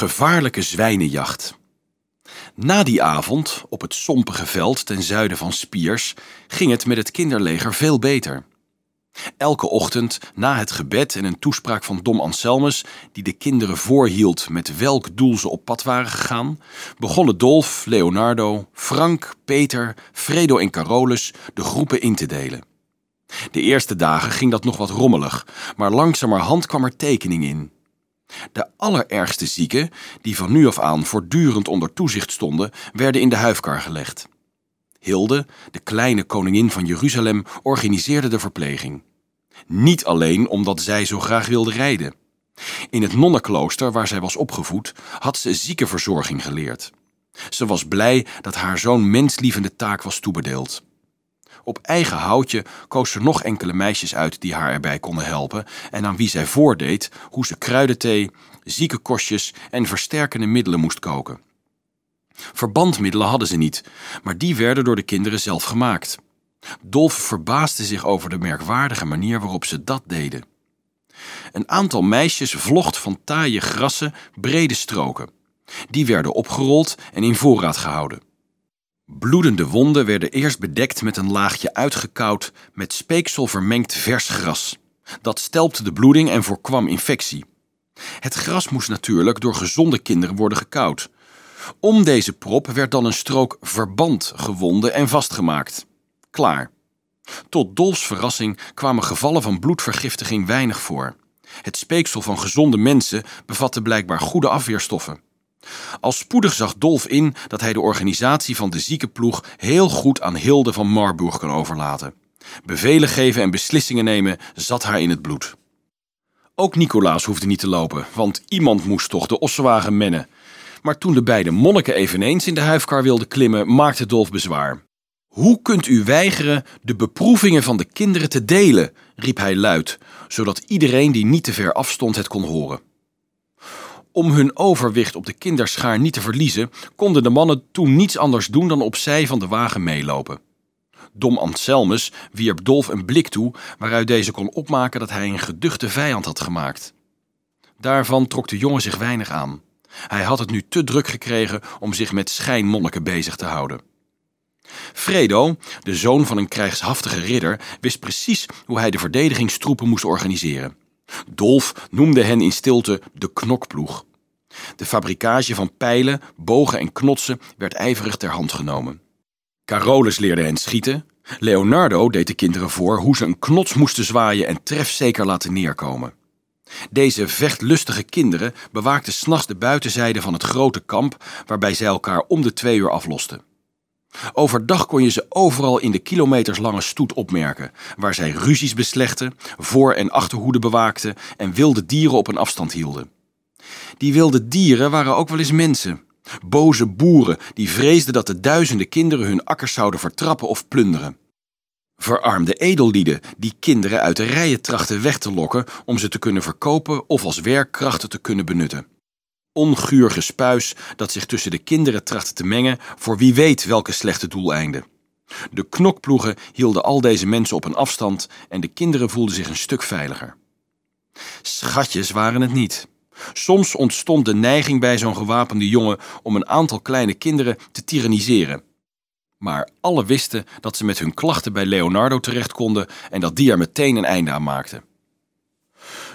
Gevaarlijke zwijnenjacht. Na die avond, op het sompige veld ten zuiden van Spiers, ging het met het kinderleger veel beter. Elke ochtend, na het gebed en een toespraak van Dom Anselmus, die de kinderen voorhield met welk doel ze op pad waren gegaan, begonnen Dolf, Leonardo, Frank, Peter, Fredo en Carolus de groepen in te delen. De eerste dagen ging dat nog wat rommelig, maar langzamerhand kwam er tekening in. De allerergste zieken, die van nu af aan voortdurend onder toezicht stonden, werden in de huifkar gelegd. Hilde, de kleine koningin van Jeruzalem, organiseerde de verpleging. Niet alleen omdat zij zo graag wilde rijden. In het nonnenklooster waar zij was opgevoed, had ze ziekenverzorging geleerd. Ze was blij dat haar zo'n menslievende taak was toebedeeld. Op eigen houtje koos ze nog enkele meisjes uit die haar erbij konden helpen en aan wie zij voordeed hoe ze kruidenthee, ziekenkostjes en versterkende middelen moest koken. Verbandmiddelen hadden ze niet, maar die werden door de kinderen zelf gemaakt. Dolf verbaasde zich over de merkwaardige manier waarop ze dat deden. Een aantal meisjes vlocht van taaie grassen brede stroken. Die werden opgerold en in voorraad gehouden. Bloedende wonden werden eerst bedekt met een laagje uitgekoud met speeksel vermengd vers gras. Dat stelpte de bloeding en voorkwam infectie. Het gras moest natuurlijk door gezonde kinderen worden gekoud. Om deze prop werd dan een strook verband gewonden en vastgemaakt. Klaar. Tot Dolfs verrassing kwamen gevallen van bloedvergiftiging weinig voor. Het speeksel van gezonde mensen bevatte blijkbaar goede afweerstoffen. Al spoedig zag Dolf in dat hij de organisatie van de ziekenploeg heel goed aan Hilde van Marburg kan overlaten. Bevelen geven en beslissingen nemen zat haar in het bloed. Ook Nicolaas hoefde niet te lopen, want iemand moest toch de ossenwagen mennen. Maar toen de beide monniken eveneens in de huifkar wilden klimmen, maakte Dolf bezwaar. Hoe kunt u weigeren de beproevingen van de kinderen te delen? riep hij luid, zodat iedereen die niet te ver afstond het kon horen. Om hun overwicht op de kinderschaar niet te verliezen, konden de mannen toen niets anders doen dan opzij van de wagen meelopen. Dom Anselmus wierp Dolf een blik toe waaruit deze kon opmaken dat hij een geduchte vijand had gemaakt. Daarvan trok de jongen zich weinig aan. Hij had het nu te druk gekregen om zich met schijnmonniken bezig te houden. Fredo, de zoon van een krijgshaftige ridder, wist precies hoe hij de verdedigingstroepen moest organiseren. Dolf noemde hen in stilte de knokploeg. De fabrikage van pijlen, bogen en knotsen werd ijverig ter hand genomen. Carolus leerde hen schieten. Leonardo deed de kinderen voor hoe ze een knots moesten zwaaien en trefzeker laten neerkomen. Deze vechtlustige kinderen bewaakten s'nachts de buitenzijde van het grote kamp, waarbij zij elkaar om de twee uur aflosten. Overdag kon je ze overal in de kilometerslange stoet opmerken, waar zij ruzies beslechten, voor- en achterhoede bewaakten en wilde dieren op een afstand hielden. Die wilde dieren waren ook wel eens mensen. Boze boeren die vreesden dat de duizenden kinderen hun akkers zouden vertrappen of plunderen. Verarmde edellieden die kinderen uit de rijen trachten weg te lokken om ze te kunnen verkopen of als werkkrachten te kunnen benutten onguur gespuis dat zich tussen de kinderen trachtte te mengen voor wie weet welke slechte doeleinden. De knokploegen hielden al deze mensen op een afstand en de kinderen voelden zich een stuk veiliger. Schatjes waren het niet. Soms ontstond de neiging bij zo'n gewapende jongen om een aantal kleine kinderen te tyranniseren. Maar alle wisten dat ze met hun klachten bij Leonardo terecht konden en dat die er meteen een einde aan maakte.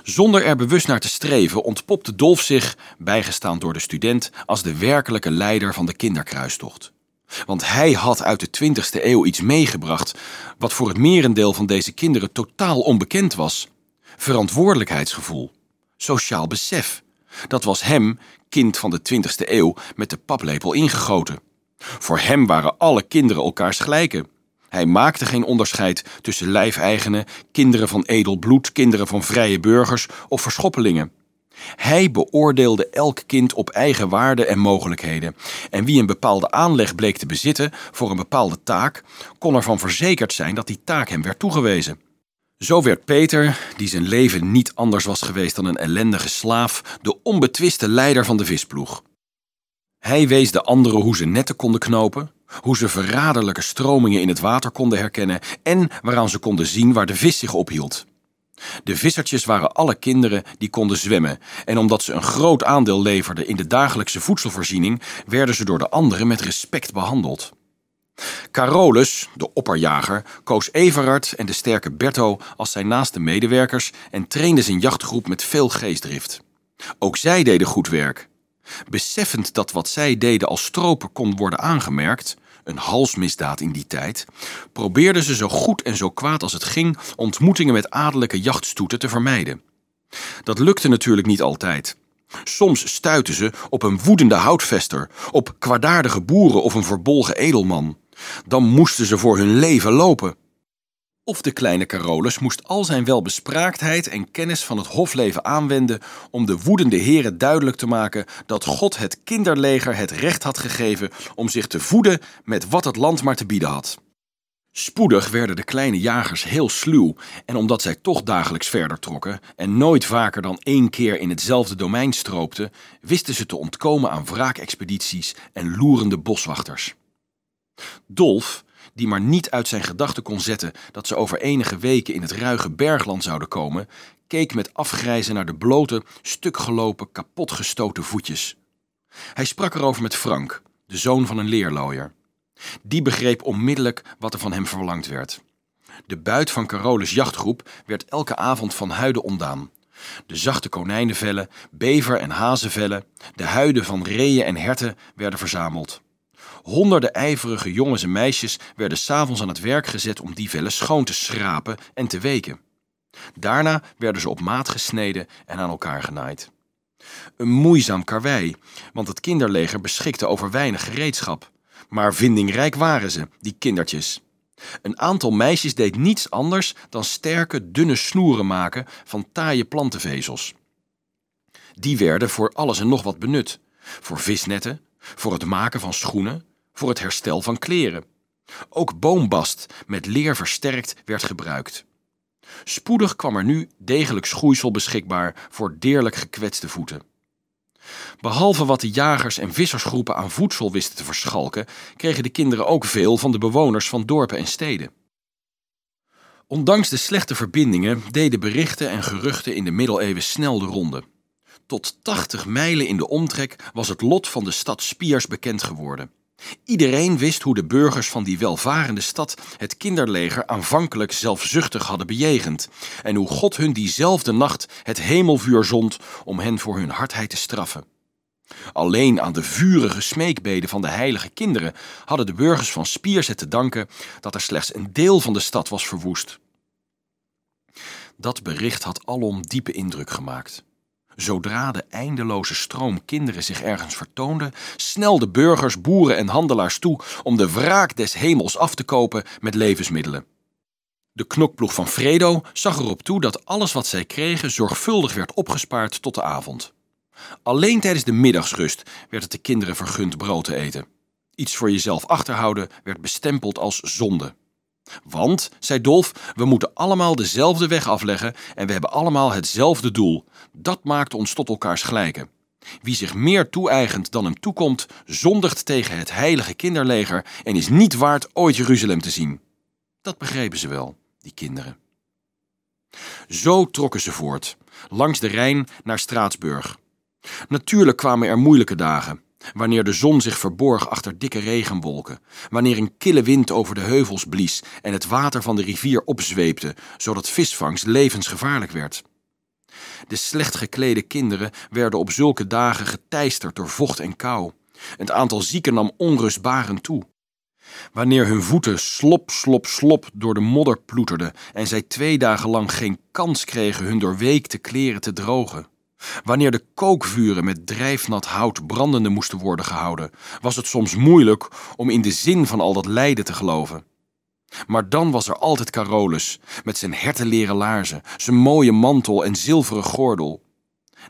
Zonder er bewust naar te streven ontpopte Dolf zich, bijgestaan door de student, als de werkelijke leider van de kinderkruistocht. Want hij had uit de 20e eeuw iets meegebracht wat voor het merendeel van deze kinderen totaal onbekend was: verantwoordelijkheidsgevoel, sociaal besef. Dat was hem, kind van de 20e eeuw, met de paplepel ingegoten. Voor hem waren alle kinderen elkaars gelijken. Hij maakte geen onderscheid tussen lijfeigenen, kinderen van edel bloed, kinderen van vrije burgers of verschoppelingen. Hij beoordeelde elk kind op eigen waarde en mogelijkheden. En wie een bepaalde aanleg bleek te bezitten voor een bepaalde taak, kon ervan verzekerd zijn dat die taak hem werd toegewezen. Zo werd Peter, die zijn leven niet anders was geweest dan een ellendige slaaf, de onbetwiste leider van de visploeg. Hij wees de anderen hoe ze netten konden knopen, hoe ze verraderlijke stromingen in het water konden herkennen en waaraan ze konden zien waar de vis zich ophield. De vissertjes waren alle kinderen die konden zwemmen, en omdat ze een groot aandeel leverden in de dagelijkse voedselvoorziening, werden ze door de anderen met respect behandeld. Carolus, de opperjager, koos Everard en de sterke Berto als zijn naaste medewerkers en trainde zijn jachtgroep met veel geestdrift. Ook zij deden goed werk. Beseffend dat wat zij deden als stroper kon worden aangemerkt, een halsmisdaad in die tijd, probeerden ze zo goed en zo kwaad als het ging ontmoetingen met adellijke jachtstoeten te vermijden. Dat lukte natuurlijk niet altijd. Soms stuitten ze op een woedende houtvester, op kwaadaardige boeren of een verbolgen edelman. Dan moesten ze voor hun leven lopen. Of de kleine Carolus moest al zijn welbespraaktheid en kennis van het hofleven aanwenden om de woedende heren duidelijk te maken dat God het kinderleger het recht had gegeven om zich te voeden met wat het land maar te bieden had. Spoedig werden de kleine jagers heel sluw en omdat zij toch dagelijks verder trokken en nooit vaker dan één keer in hetzelfde domein stroopten, wisten ze te ontkomen aan wraakexpedities en loerende boswachters. Dolf, die maar niet uit zijn gedachten kon zetten dat ze over enige weken in het ruige bergland zouden komen, keek met afgrijzen naar de blote, stukgelopen, kapotgestoten voetjes. Hij sprak erover met Frank, de zoon van een leerlooier. Die begreep onmiddellijk wat er van hem verlangd werd. De buit van Carolus' jachtgroep werd elke avond van huiden ontdaan. De zachte konijnenvellen, bever- en hazenvellen, de huiden van reeën en herten werden verzameld. Honderden ijverige jongens en meisjes werden s'avonds aan het werk gezet om die vellen schoon te schrapen en te weken. Daarna werden ze op maat gesneden en aan elkaar genaaid. Een moeizaam karwei, want het kinderleger beschikte over weinig gereedschap. Maar vindingrijk waren ze, die kindertjes. Een aantal meisjes deed niets anders dan sterke, dunne snoeren maken van taaie plantenvezels. Die werden voor alles en nog wat benut: voor visnetten, voor het maken van schoenen, voor het herstel van kleren. Ook boombast, met leer versterkt, werd gebruikt. Spoedig kwam er nu degelijk schoeisel beschikbaar voor deerlijk gekwetste voeten. Behalve wat de jagers en vissersgroepen aan voedsel wisten te verschalken, kregen de kinderen ook veel van de bewoners van dorpen en steden. Ondanks de slechte verbindingen deden berichten en geruchten in de middeleeuwen snel de ronde. Tot 80 mijlen in de omtrek was het lot van de stad Spiers bekend geworden. Iedereen wist hoe de burgers van die welvarende stad het kinderleger aanvankelijk zelfzuchtig hadden bejegend en hoe God hun diezelfde nacht het hemelvuur zond om hen voor hun hardheid te straffen. Alleen aan de vurige smeekbeden van de heilige kinderen hadden de burgers van Spiers het te danken dat er slechts een deel van de stad was verwoest. Dat bericht had alom diepe indruk gemaakt. Zodra de eindeloze stroom kinderen zich ergens vertoonde, snelden burgers, boeren en handelaars toe om de wraak des hemels af te kopen met levensmiddelen. De knokploeg van Fredo zag erop toe dat alles wat zij kregen zorgvuldig werd opgespaard tot de avond. Alleen tijdens de middagsrust werd het de kinderen vergund brood te eten. Iets voor jezelf achterhouden werd bestempeld als zonde. Want, zei Dolf, we moeten allemaal dezelfde weg afleggen en we hebben allemaal hetzelfde doel. Dat maakt ons tot elkaars gelijken. Wie zich meer toe-eigent dan hem toekomt, zondigt tegen het heilige kinderleger en is niet waard ooit Jeruzalem te zien. Dat begrepen ze wel, die kinderen. Zo trokken ze voort, langs de Rijn naar Straatsburg. Natuurlijk kwamen er moeilijke dagen wanneer de zon zich verborg achter dikke regenwolken, wanneer een kille wind over de heuvels blies en het water van de rivier opzweepte, zodat visvangst levensgevaarlijk werd. De slecht geklede kinderen werden op zulke dagen geteisterd door vocht en kou. Het aantal zieken nam onrustbarend toe. Wanneer hun voeten slop, slop, slop door de modder ploeterden en zij twee dagen lang geen kans kregen hun doorweekte kleren te drogen. Wanneer de kookvuren met drijfnat hout brandende moesten worden gehouden, was het soms moeilijk om in de zin van al dat lijden te geloven. Maar dan was er altijd Carolus, met zijn hertenleren laarzen, zijn mooie mantel en zilveren gordel.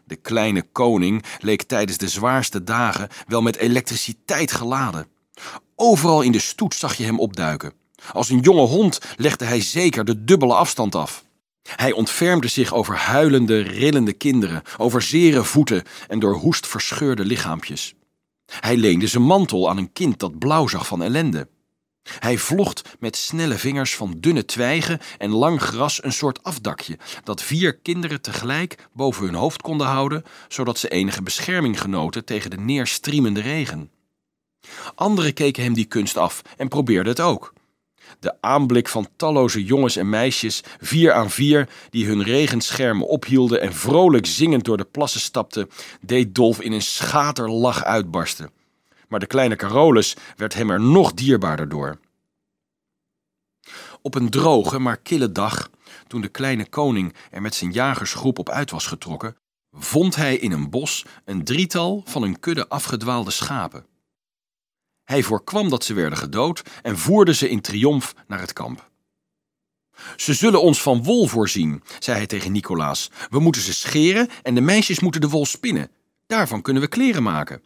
De kleine koning leek tijdens de zwaarste dagen wel met elektriciteit geladen. Overal in de stoet zag je hem opduiken. Als een jonge hond legde hij zeker de dubbele afstand af. Hij ontfermde zich over huilende, rillende kinderen, over zere voeten en door hoest verscheurde lichaampjes. Hij leende zijn mantel aan een kind dat blauw zag van ellende. Hij vlocht met snelle vingers van dunne twijgen en lang gras een soort afdakje, dat vier kinderen tegelijk boven hun hoofd konden houden, zodat ze enige bescherming genoten tegen de neerstriemende regen. Anderen keken hem die kunst af en probeerden het ook. De aanblik van talloze jongens en meisjes, vier aan vier, die hun regenschermen ophielden en vrolijk zingend door de plassen stapten, deed Dolf in een schaterlach uitbarsten. Maar de kleine Carolus werd hem er nog dierbaarder door. Op een droge, maar kille dag, toen de kleine koning er met zijn jagersgroep op uit was getrokken, vond hij in een bos een drietal van een kudde afgedwaalde schapen. Hij voorkwam dat ze werden gedood en voerde ze in triomf naar het kamp. Ze zullen ons van wol voorzien, zei hij tegen Nicolaas. We moeten ze scheren en de meisjes moeten de wol spinnen. Daarvan kunnen we kleren maken.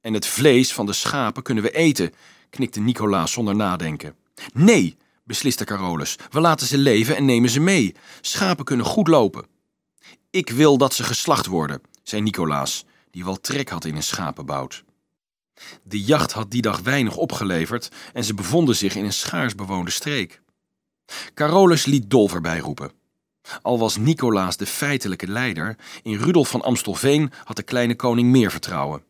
En het vlees van de schapen kunnen we eten, knikte Nicolaas zonder nadenken. Nee, besliste Carolus, we laten ze leven en nemen ze mee. Schapen kunnen goed lopen. Ik wil dat ze geslacht worden, zei Nicolaas, die wel trek had in een schapenbout. De jacht had die dag weinig opgeleverd en ze bevonden zich in een schaars bewoonde streek. Carolus liet Dolf erbij roepen. Al was Nicolaas de feitelijke leider, in Rudolf van Amstelveen had de kleine koning meer vertrouwen.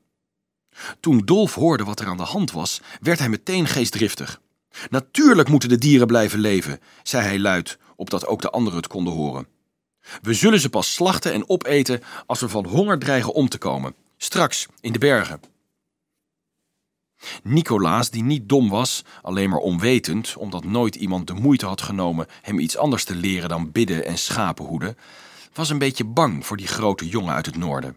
Toen Dolf hoorde wat er aan de hand was, werd hij meteen geestdriftig. Natuurlijk moeten de dieren blijven leven, zei hij luid, opdat ook de anderen het konden horen. We zullen ze pas slachten en opeten als we van honger dreigen om te komen. Straks, in de bergen. Nicolaas, die niet dom was, alleen maar onwetend, omdat nooit iemand de moeite had genomen hem iets anders te leren dan bidden en schapen hoeden, was een beetje bang voor die grote jongen uit het noorden.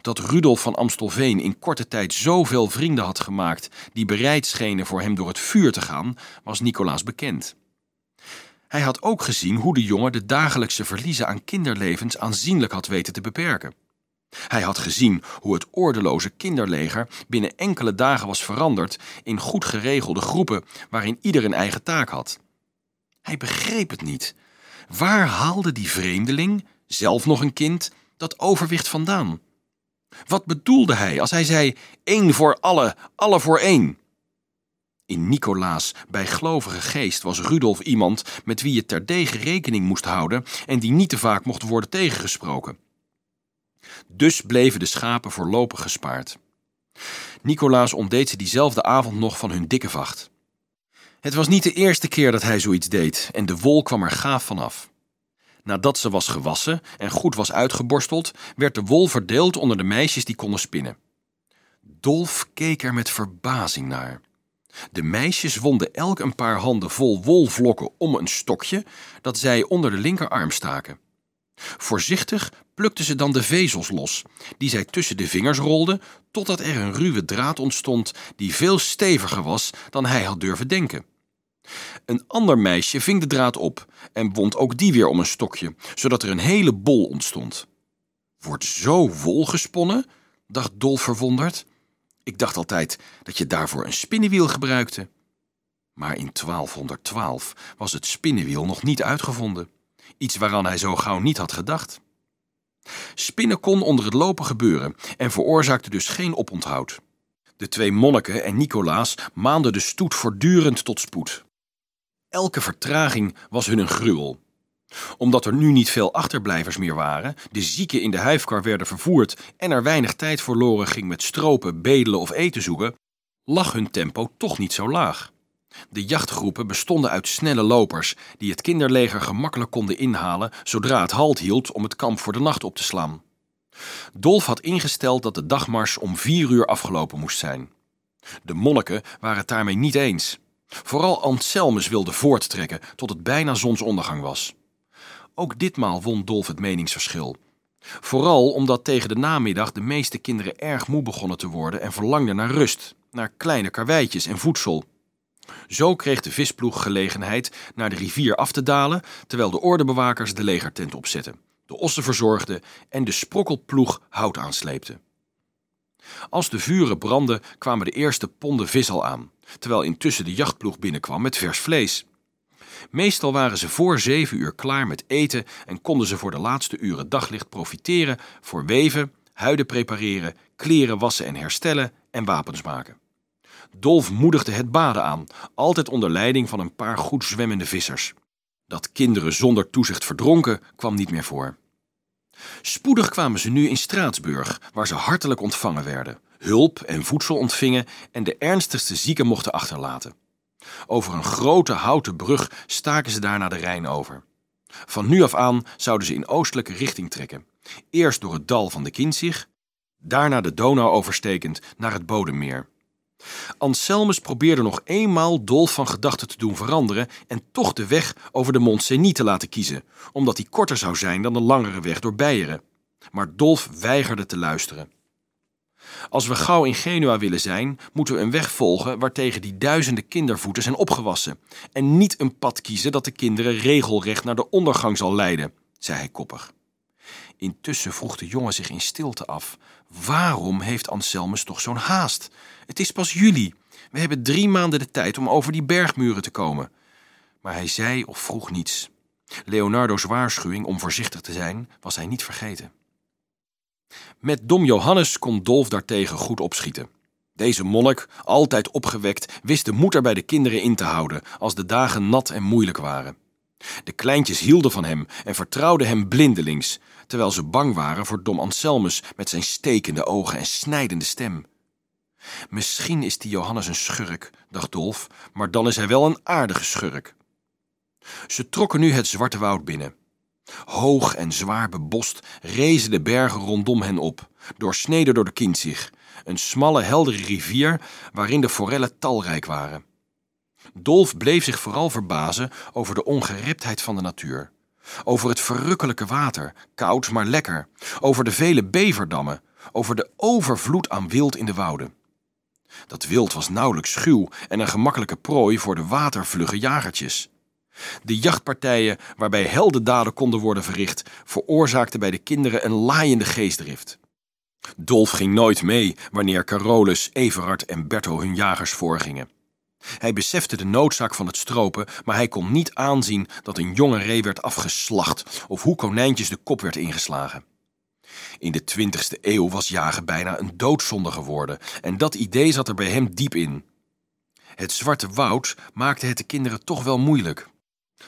Dat Rudolf van Amstelveen in korte tijd zoveel vrienden had gemaakt die bereid schenen voor hem door het vuur te gaan, was Nicolaas bekend. Hij had ook gezien hoe de jongen de dagelijkse verliezen aan kinderlevens aanzienlijk had weten te beperken. Hij had gezien hoe het ordeloze kinderleger binnen enkele dagen was veranderd in goed geregelde groepen waarin ieder een eigen taak had. Hij begreep het niet. Waar haalde die vreemdeling, zelf nog een kind, dat overwicht vandaan? Wat bedoelde hij als hij zei: één voor alle, alle voor één? In Nicolaas bijgelovige geest was Rudolf iemand met wie je terdege rekening moest houden en die niet te vaak mocht worden tegengesproken. Dus bleven de schapen voorlopig gespaard. Nicolaas ontdeed ze diezelfde avond nog van hun dikke vacht. Het was niet de eerste keer dat hij zoiets deed en de wol kwam er gaaf vanaf. Nadat ze was gewassen en goed was uitgeborsteld, werd de wol verdeeld onder de meisjes die konden spinnen. Dolf keek er met verbazing naar. De meisjes wonden elk een paar handen vol wolvlokken om een stokje dat zij onder de linkerarm staken. Voorzichtig plukte ze dan de vezels los, die zij tussen de vingers rolde, totdat er een ruwe draad ontstond die veel steviger was dan hij had durven denken. Een ander meisje ving de draad op en wond ook die weer om een stokje, zodat er een hele bol ontstond. Wordt zo wol gesponnen? dacht Dolf verwonderd. Ik dacht altijd dat je daarvoor een spinnenwiel gebruikte. Maar in 1212 was het spinnenwiel nog niet uitgevonden iets waaraan hij zo gauw niet had gedacht. Spinnen kon onder het lopen gebeuren en veroorzaakte dus geen oponthoud. De twee monniken en Nicolaas maanden de stoet voortdurend tot spoed. Elke vertraging was hun een gruwel. Omdat er nu niet veel achterblijvers meer waren, de zieken in de huifkar werden vervoerd en er weinig tijd verloren ging met stropen, bedelen of eten zoeken, lag hun tempo toch niet zo laag. De jachtgroepen bestonden uit snelle lopers die het kinderleger gemakkelijk konden inhalen zodra het halt hield om het kamp voor de nacht op te slaan. Dolf had ingesteld dat de dagmars om vier uur afgelopen moest zijn. De monniken waren het daarmee niet eens. Vooral Anselmus wilde voorttrekken tot het bijna zonsondergang was. Ook ditmaal won Dolf het meningsverschil. Vooral omdat tegen de namiddag de meeste kinderen erg moe begonnen te worden en verlangden naar rust, naar kleine karweitjes en voedsel. Zo kreeg de visploeg gelegenheid naar de rivier af te dalen, terwijl de ordebewakers de legertent opzetten, de ossen verzorgden en de sprokkelploeg hout aansleepte. Als de vuren brandden, kwamen de eerste ponden vis al aan, terwijl intussen de jachtploeg binnenkwam met vers vlees. Meestal waren ze voor zeven uur klaar met eten en konden ze voor de laatste uren daglicht profiteren voor weven, huiden prepareren, kleren wassen en herstellen en wapens maken. Dolf moedigde het baden aan, altijd onder leiding van een paar goed zwemmende vissers. Dat kinderen zonder toezicht verdronken kwam niet meer voor. Spoedig kwamen ze nu in Straatsburg, waar ze hartelijk ontvangen werden, hulp en voedsel ontvingen en de ernstigste zieken mochten achterlaten. Over een grote houten brug staken ze daar naar de Rijn over. Van nu af aan zouden ze in oostelijke richting trekken. Eerst door het dal van de Kinzig, daarna de Donau overstekend naar het Bodemmeer. Anselmus probeerde nog eenmaal Dolf van gedachten te doen veranderen en toch de weg over de Mont te laten kiezen, omdat die korter zou zijn dan de langere weg door Beieren. Maar Dolf weigerde te luisteren. Als we gauw in Genua willen zijn, moeten we een weg volgen waartegen die duizenden kindervoeten zijn opgewassen. En niet een pad kiezen dat de kinderen regelrecht naar de ondergang zal leiden, zei hij koppig. Intussen vroeg de jongen zich in stilte af: waarom heeft Anselmus toch zo'n haast? Het is pas juli. We hebben drie maanden de tijd om over die bergmuren te komen. Maar hij zei of vroeg niets. Leonardo's waarschuwing om voorzichtig te zijn was hij niet vergeten. Met Dom Johannes kon Dolf daartegen goed opschieten. Deze monnik, altijd opgewekt, wist de moed er bij de kinderen in te houden als de dagen nat en moeilijk waren. De kleintjes hielden van hem en vertrouwden hem blindelings, terwijl ze bang waren voor Dom Anselmus met zijn stekende ogen en snijdende stem. Misschien is die Johannes een schurk, dacht Dolf, maar dan is hij wel een aardige schurk. Ze trokken nu het Zwarte Woud binnen. Hoog en zwaar bebost rezen de bergen rondom hen op, doorsneden door de Kinzig, een smalle, heldere rivier waarin de forellen talrijk waren. Dolf bleef zich vooral verbazen over de ongereptheid van de natuur. Over het verrukkelijke water, koud maar lekker. Over de vele beverdammen. Over de overvloed aan wild in de wouden. Dat wild was nauwelijks schuw en een gemakkelijke prooi voor de watervlugge jagertjes. De jachtpartijen waarbij heldendaden konden worden verricht, veroorzaakten bij de kinderen een laaiende geestdrift. Dolf ging nooit mee wanneer Carolus, Everard en Berto hun jagers voorgingen. Hij besefte de noodzaak van het stropen, maar hij kon niet aanzien dat een jonge ree werd afgeslacht of hoe konijntjes de kop werd ingeslagen. In de 20ste eeuw was jagen bijna een doodzonde geworden en dat idee zat er bij hem diep in. Het zwarte woud maakte het de kinderen toch wel moeilijk.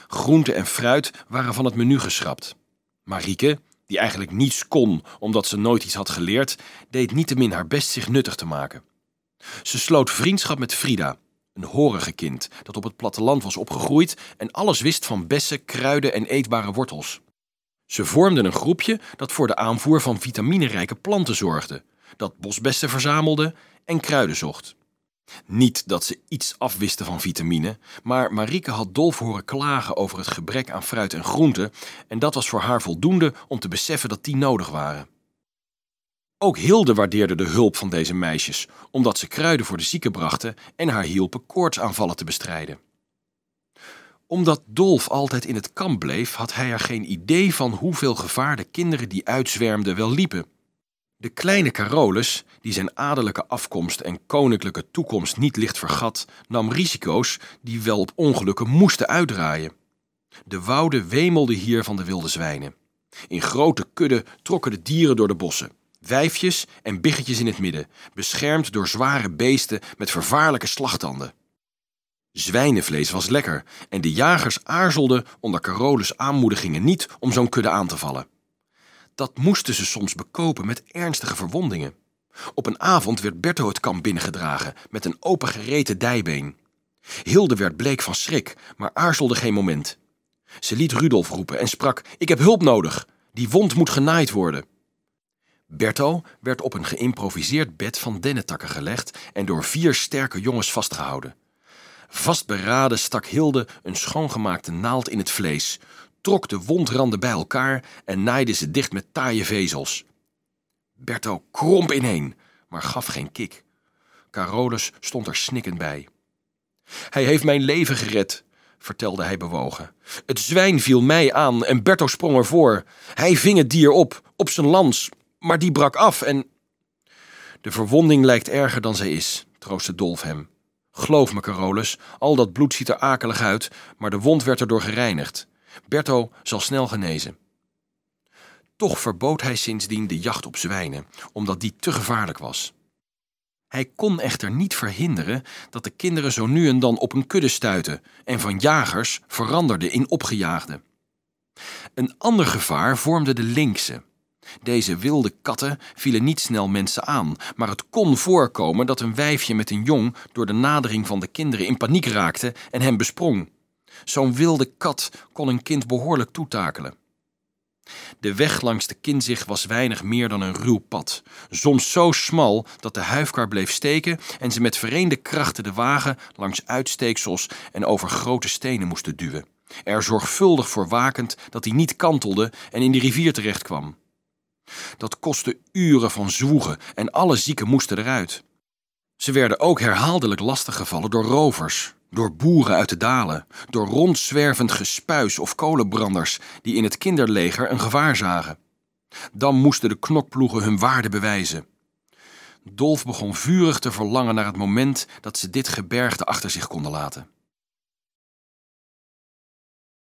Groente en fruit waren van het menu geschrapt. Marieke, die eigenlijk niets kon omdat ze nooit iets had geleerd, deed niettemin haar best zich nuttig te maken. Ze sloot vriendschap met Frida, een horige kind dat op het platteland was opgegroeid en alles wist van bessen, kruiden en eetbare wortels. Ze vormden een groepje dat voor de aanvoer van vitaminerijke planten zorgde, dat bosbessen verzamelde en kruiden zocht. Niet dat ze iets afwisten van vitamine, maar Marieke had Dolf horen klagen over het gebrek aan fruit en groenten en dat was voor haar voldoende om te beseffen dat die nodig waren. Ook Hilde waardeerde de hulp van deze meisjes, omdat ze kruiden voor de zieken brachten en haar hielpen koortsaanvallen te bestrijden. Omdat Dolf altijd in het kamp bleef, had hij er geen idee van hoeveel gevaar de kinderen die uitzwermden wel liepen. De kleine Carolus, die zijn adellijke afkomst en koninklijke toekomst niet licht vergat, nam risico's die wel op ongelukken moesten uitdraaien. De wouden wemelden hier van de wilde zwijnen. In grote kudden trokken de dieren door de bossen. Wijfjes en biggetjes in het midden, beschermd door zware beesten met vervaarlijke slagtanden. Zwijnenvlees was lekker en de jagers aarzelden onder Carolus' aanmoedigingen niet om zo'n kudde aan te vallen. Dat moesten ze soms bekopen met ernstige verwondingen. Op een avond werd Berto het kamp binnengedragen met een opengereten dijbeen. Hilde werd bleek van schrik, maar aarzelde geen moment. Ze liet Rudolf roepen en sprak: Ik heb hulp nodig. Die wond moet genaaid worden. Berto werd op een geïmproviseerd bed van dennetakken gelegd en door vier sterke jongens vastgehouden. Vastberaden stak Hilde een schoongemaakte naald in het vlees, trok de wondranden bij elkaar en naaide ze dicht met taaie vezels. Berto kromp ineen, maar gaf geen kik. Carolus stond er snikkend bij. Hij heeft mijn leven gered, vertelde hij bewogen. Het zwijn viel mij aan en Berto sprong ervoor. Hij ving het dier op, op zijn lans, maar die brak af en... De verwonding lijkt erger dan zij is, troostte Dolf hem. Geloof me, Carolus, al dat bloed ziet er akelig uit, maar de wond werd erdoor gereinigd. Berto zal snel genezen. Toch verbood hij sindsdien de jacht op zwijnen, omdat die te gevaarlijk was. Hij kon echter niet verhinderen dat de kinderen zo nu en dan op een kudde stuitten en van jagers veranderden in opgejaagden. Een ander gevaar vormde de linkse. Deze wilde katten vielen niet snel mensen aan, maar het kon voorkomen dat een wijfje met een jong door de nadering van de kinderen in paniek raakte en hem besprong. Zo'n wilde kat kon een kind behoorlijk toetakelen. De weg langs de kinzig was weinig meer dan een ruw pad, soms zo smal dat de huifkar bleef steken en ze met vereende krachten de wagen langs uitsteeksels en over grote stenen moesten duwen, er zorgvuldig voor wakend dat hij niet kantelde en in de rivier terecht kwam. Dat kostte uren van zwoegen en alle zieken moesten eruit. Ze werden ook herhaaldelijk lastiggevallen door rovers, door boeren uit de dalen, door rondzwervend gespuis of kolenbranders die in het kinderleger een gevaar zagen. Dan moesten de knokploegen hun waarde bewijzen. Dolf begon vurig te verlangen naar het moment dat ze dit gebergte achter zich konden laten.